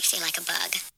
You feel like a bug.